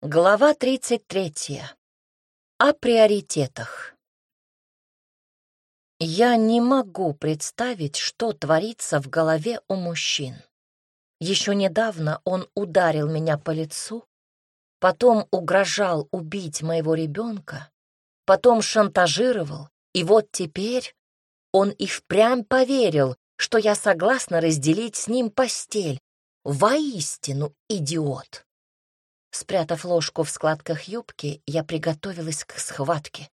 Глава 33. О приоритетах. Я не могу представить, что творится в голове у мужчин. Еще недавно он ударил меня по лицу, потом угрожал убить моего ребенка, потом шантажировал, и вот теперь он и впрямь поверил, что я согласна разделить с ним постель. Воистину идиот. Спрятав ложку в складках юбки, я приготовилась к схватке.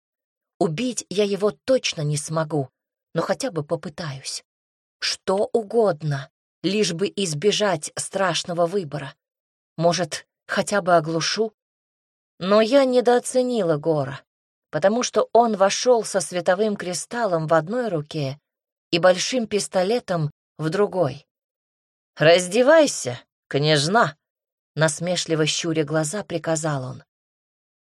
Убить я его точно не смогу, но хотя бы попытаюсь. Что угодно, лишь бы избежать страшного выбора. Может, хотя бы оглушу? Но я недооценила Гора, потому что он вошел со световым кристаллом в одной руке и большим пистолетом в другой. «Раздевайся, княжна!» Насмешливо щуря глаза, приказал он.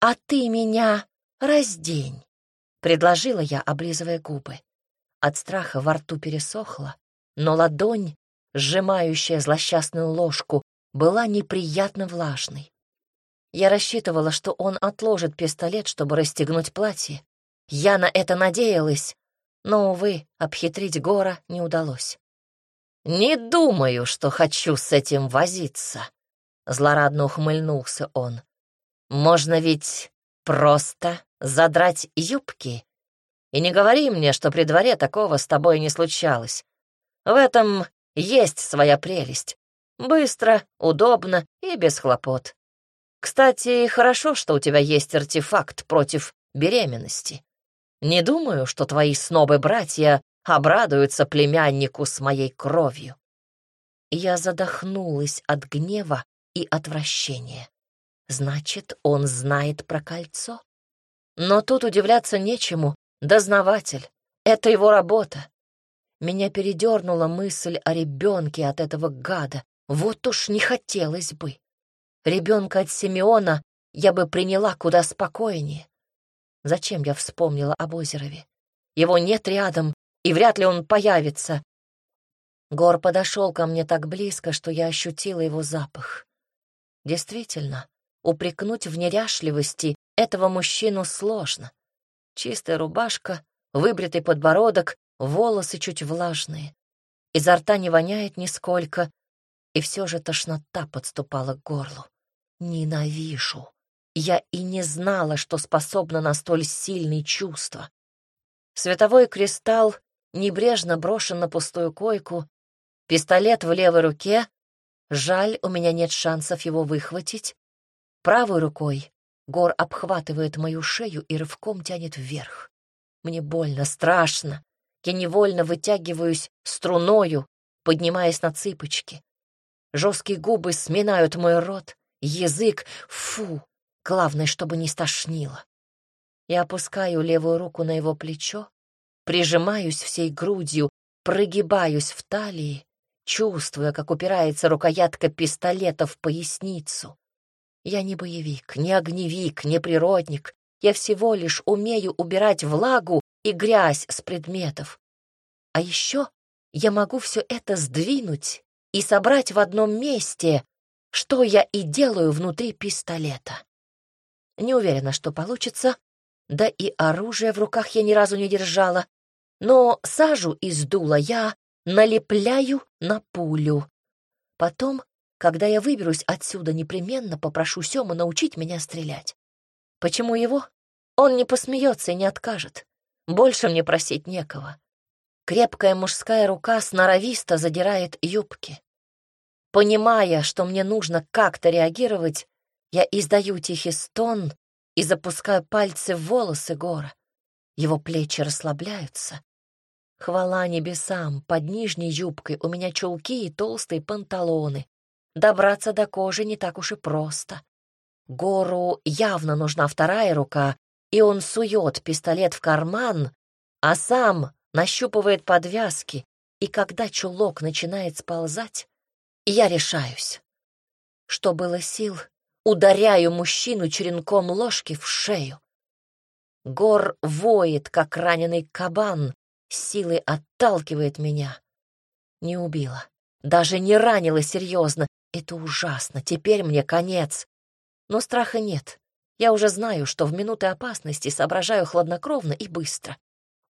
«А ты меня раздень», — предложила я, облизывая губы. От страха во рту пересохло, но ладонь, сжимающая злосчастную ложку, была неприятно влажной. Я рассчитывала, что он отложит пистолет, чтобы расстегнуть платье. Я на это надеялась, но, увы, обхитрить Гора не удалось. «Не думаю, что хочу с этим возиться», Злорадно ухмыльнулся он. «Можно ведь просто задрать юбки? И не говори мне, что при дворе такого с тобой не случалось. В этом есть своя прелесть. Быстро, удобно и без хлопот. Кстати, хорошо, что у тебя есть артефакт против беременности. Не думаю, что твои снобы-братья обрадуются племяннику с моей кровью. Я задохнулась от гнева, и отвращение. Значит, он знает про кольцо? Но тут удивляться нечему. Дознаватель. Это его работа. Меня передернула мысль о ребенке от этого гада. Вот уж не хотелось бы. Ребенка от Симеона я бы приняла куда спокойнее. Зачем я вспомнила об Озерове? Его нет рядом, и вряд ли он появится. Гор подошел ко мне так близко, что я ощутила его запах. Действительно, упрекнуть в неряшливости этого мужчину сложно. Чистая рубашка, выбритый подбородок, волосы чуть влажные. Изо рта не воняет нисколько, и все же тошнота подступала к горлу. Ненавижу. Я и не знала, что способна на столь сильные чувства. Световой кристалл небрежно брошен на пустую койку, пистолет в левой руке, Жаль, у меня нет шансов его выхватить. Правой рукой Гор обхватывает мою шею и рывком тянет вверх. Мне больно, страшно. Я невольно вытягиваюсь струною, поднимаясь на цыпочки. Жесткие губы сминают мой рот, язык — фу, главное, чтобы не стошнило. Я опускаю левую руку на его плечо, прижимаюсь всей грудью, прогибаюсь в талии чувствуя, как упирается рукоятка пистолета в поясницу. Я не боевик, не огневик, не природник. Я всего лишь умею убирать влагу и грязь с предметов. А еще я могу все это сдвинуть и собрать в одном месте, что я и делаю внутри пистолета. Не уверена, что получится, да и оружие в руках я ни разу не держала, но сажу из дула я налепляю на пулю. Потом, когда я выберусь отсюда, непременно попрошу Сёму научить меня стрелять. Почему его? Он не посмеется и не откажет. Больше мне просить некого. Крепкая мужская рука сноровисто задирает юбки. Понимая, что мне нужно как-то реагировать, я издаю тихий стон и запускаю пальцы в волосы Гора. Его плечи расслабляются, Хвала небесам, под нижней юбкой у меня чулки и толстые панталоны. Добраться до кожи не так уж и просто. Гору явно нужна вторая рука, и он сует пистолет в карман, а сам нащупывает подвязки, и когда чулок начинает сползать, я решаюсь. Что было сил, ударяю мужчину черенком ложки в шею. Гор воет, как раненый кабан, силой отталкивает меня. Не убила, даже не ранила серьезно. Это ужасно, теперь мне конец. Но страха нет. Я уже знаю, что в минуты опасности соображаю хладнокровно и быстро.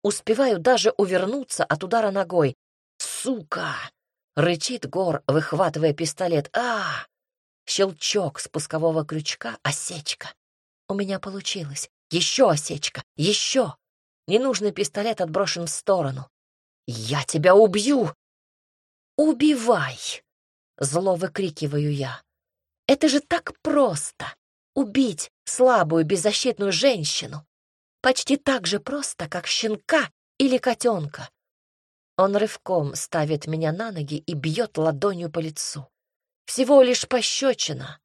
Успеваю даже увернуться от удара ногой. «Сука!» — рычит Гор, выхватывая пистолет. а Щелчок спускового крючка, осечка. У меня получилось. Еще осечка, еще. Ненужный пистолет отброшен в сторону. «Я тебя убью!» «Убивай!» — зло выкрикиваю я. «Это же так просто! Убить слабую, беззащитную женщину! Почти так же просто, как щенка или котенка!» Он рывком ставит меня на ноги и бьет ладонью по лицу. Всего лишь пощечина.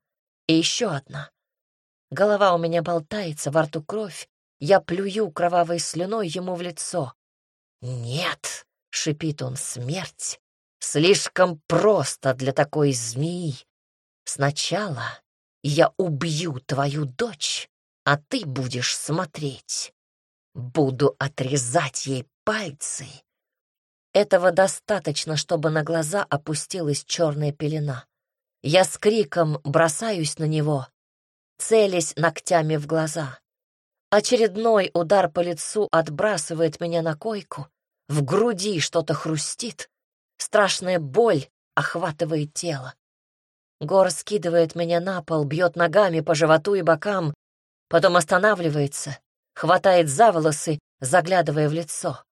И еще одна. Голова у меня болтается, во рту кровь. Я плюю кровавой слюной ему в лицо. «Нет!» — шипит он, — «смерть! Слишком просто для такой змеи. Сначала я убью твою дочь, а ты будешь смотреть. Буду отрезать ей пальцы. Этого достаточно, чтобы на глаза опустилась черная пелена. Я с криком бросаюсь на него, целясь ногтями в глаза. Очередной удар по лицу отбрасывает меня на койку, в груди что-то хрустит, страшная боль охватывает тело. Гор скидывает меня на пол, бьет ногами по животу и бокам, потом останавливается, хватает за волосы, заглядывая в лицо.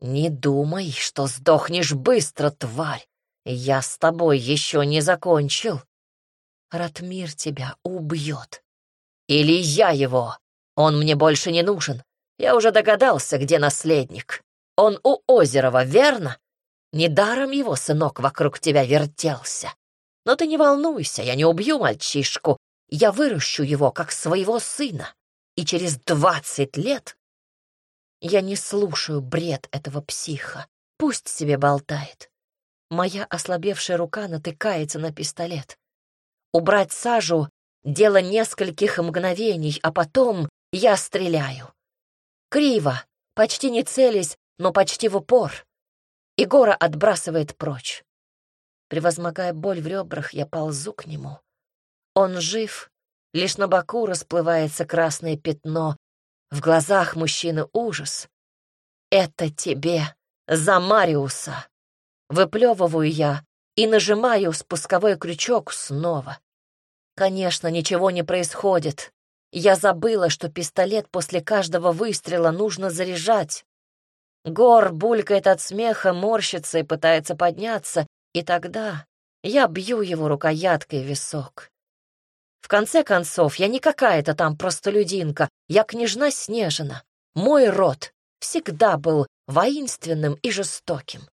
«Не думай, что сдохнешь быстро, тварь! Я с тобой еще не закончил. Ратмир тебя убьет. Или я его. Он мне больше не нужен. Я уже догадался, где наследник. Он у Озерова, верно? Недаром его сынок вокруг тебя вертелся. Но ты не волнуйся, я не убью мальчишку. Я выращу его, как своего сына. И через двадцать лет... Я не слушаю бред этого психа. Пусть себе болтает. Моя ослабевшая рука натыкается на пистолет. Убрать сажу — дело нескольких мгновений, а потом я стреляю. Криво, почти не целясь, но почти в упор. Егора отбрасывает прочь. Превозмогая боль в ребрах, я ползу к нему. Он жив, лишь на боку расплывается красное пятно. В глазах мужчины ужас. «Это тебе за Мариуса!» Выплевываю я и нажимаю спусковой крючок снова. Конечно, ничего не происходит. Я забыла, что пистолет после каждого выстрела нужно заряжать. Гор булькает от смеха, морщится и пытается подняться, и тогда я бью его рукояткой в висок. В конце концов, я не какая-то там простолюдинка, я княжна Снежина. Мой род всегда был воинственным и жестоким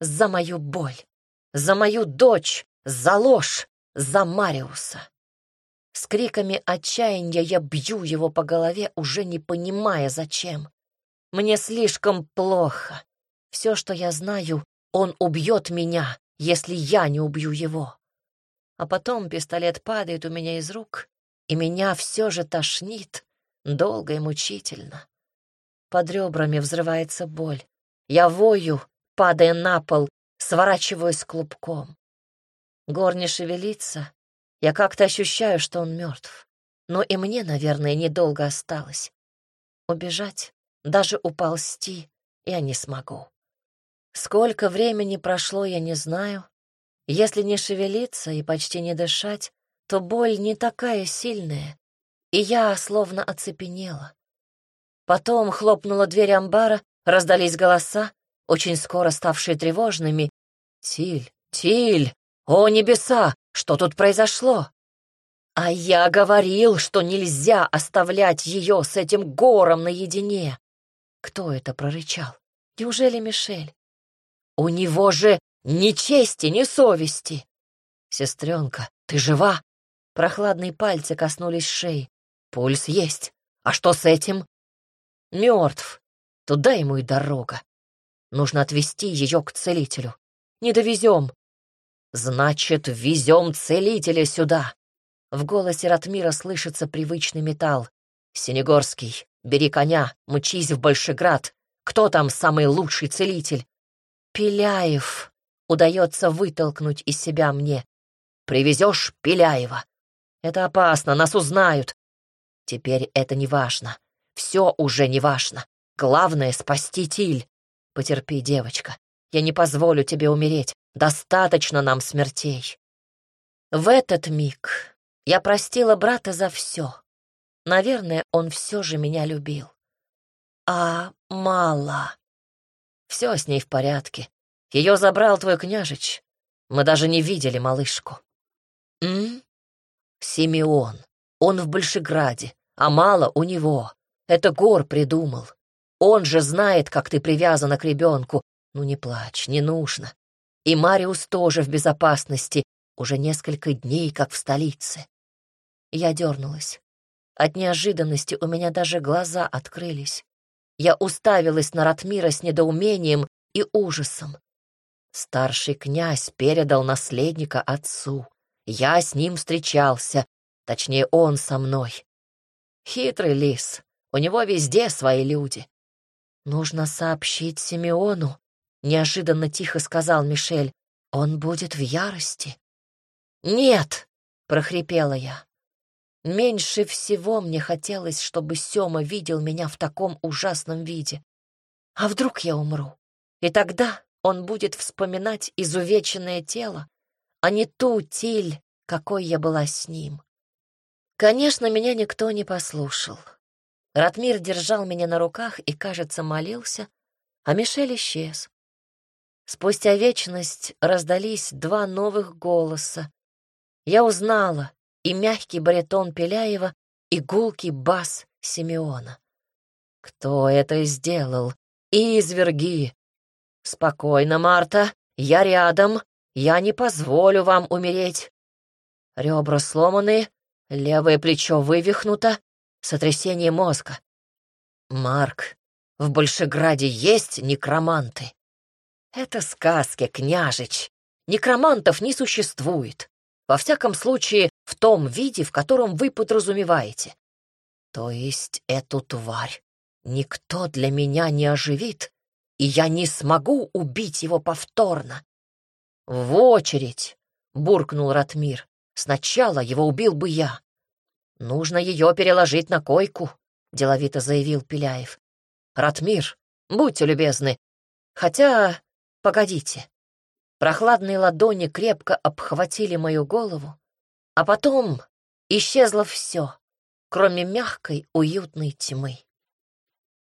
за мою боль, за мою дочь, за ложь, за Мариуса. С криками отчаяния я бью его по голове, уже не понимая, зачем. Мне слишком плохо. Все, что я знаю, он убьет меня, если я не убью его. А потом пистолет падает у меня из рук, и меня все же тошнит, долго и мучительно. Под ребрами взрывается боль. Я вою, падая на пол, сворачиваюсь клубком. Гор не шевелится. Я как-то ощущаю, что он мертв. Но и мне, наверное, недолго осталось. Убежать, даже уползти я не смогу. Сколько времени прошло, я не знаю. Если не шевелиться и почти не дышать, то боль не такая сильная, и я словно оцепенела. Потом хлопнула дверь амбара, раздались голоса, очень скоро ставшие тревожными. «Тиль, Тиль! О, небеса! Что тут произошло?» «А я говорил, что нельзя оставлять ее с этим гором наедине!» Кто это прорычал? Неужели Мишель? «У него же ни чести, ни совести!» «Сестренка, ты жива?» Прохладные пальцы коснулись шеи. «Пульс есть. А что с этим?» «Мертв. Туда ему и дорога. Нужно отвезти ее к целителю. Не довезем. Значит, везем целителя сюда. В голосе Ратмира слышится привычный металл. Синегорский, бери коня, мчись в Большеград. Кто там самый лучший целитель? Пеляев. Удается вытолкнуть из себя мне. Привезешь Пеляева. Это опасно, нас узнают. Теперь это не важно. Все уже не важно. Главное — спасти Тиль. Потерпи, девочка. Я не позволю тебе умереть. Достаточно нам смертей. В этот миг я простила брата за все. Наверное, он все же меня любил. А мало. Все с ней в порядке. Ее забрал твой княжич. Мы даже не видели малышку. М? Симеон. Он в Большеграде, а мало у него. Это Гор придумал. Он же знает, как ты привязана к ребенку. Ну не плачь, не нужно. И Мариус тоже в безопасности, уже несколько дней, как в столице. Я дернулась. От неожиданности у меня даже глаза открылись. Я уставилась на Ратмира с недоумением и ужасом. Старший князь передал наследника отцу. Я с ним встречался, точнее, он со мной. Хитрый лис, у него везде свои люди. Нужно сообщить Симеону, неожиданно тихо сказал Мишель. Он будет в ярости. Нет, прохрипела я. Меньше всего мне хотелось, чтобы Сёма видел меня в таком ужасном виде. А вдруг я умру? И тогда он будет вспоминать изувеченное тело, а не ту тиль, какой я была с ним. Конечно, меня никто не послушал. Ратмир держал меня на руках и, кажется, молился, а Мишель исчез. Спустя вечность раздались два новых голоса. Я узнала и мягкий баритон Пеляева, и гулкий бас Симеона. Кто это сделал? Изверги! Спокойно, Марта, я рядом, я не позволю вам умереть. Ребра сломаны, левое плечо вывихнуто, сотрясение мозга. Марк, в Большеграде есть некроманты? Это сказки, княжич. Некромантов не существует. Во всяком случае, в том виде, в котором вы подразумеваете. То есть эту тварь никто для меня не оживит, и я не смогу убить его повторно. В очередь, — буркнул Ратмир. Сначала его убил бы я. Нужно ее переложить на койку, — деловито заявил Пеляев. Ратмир, будьте любезны. Хотя, погодите. Прохладные ладони крепко обхватили мою голову, а потом исчезло все, кроме мягкой, уютной тьмы.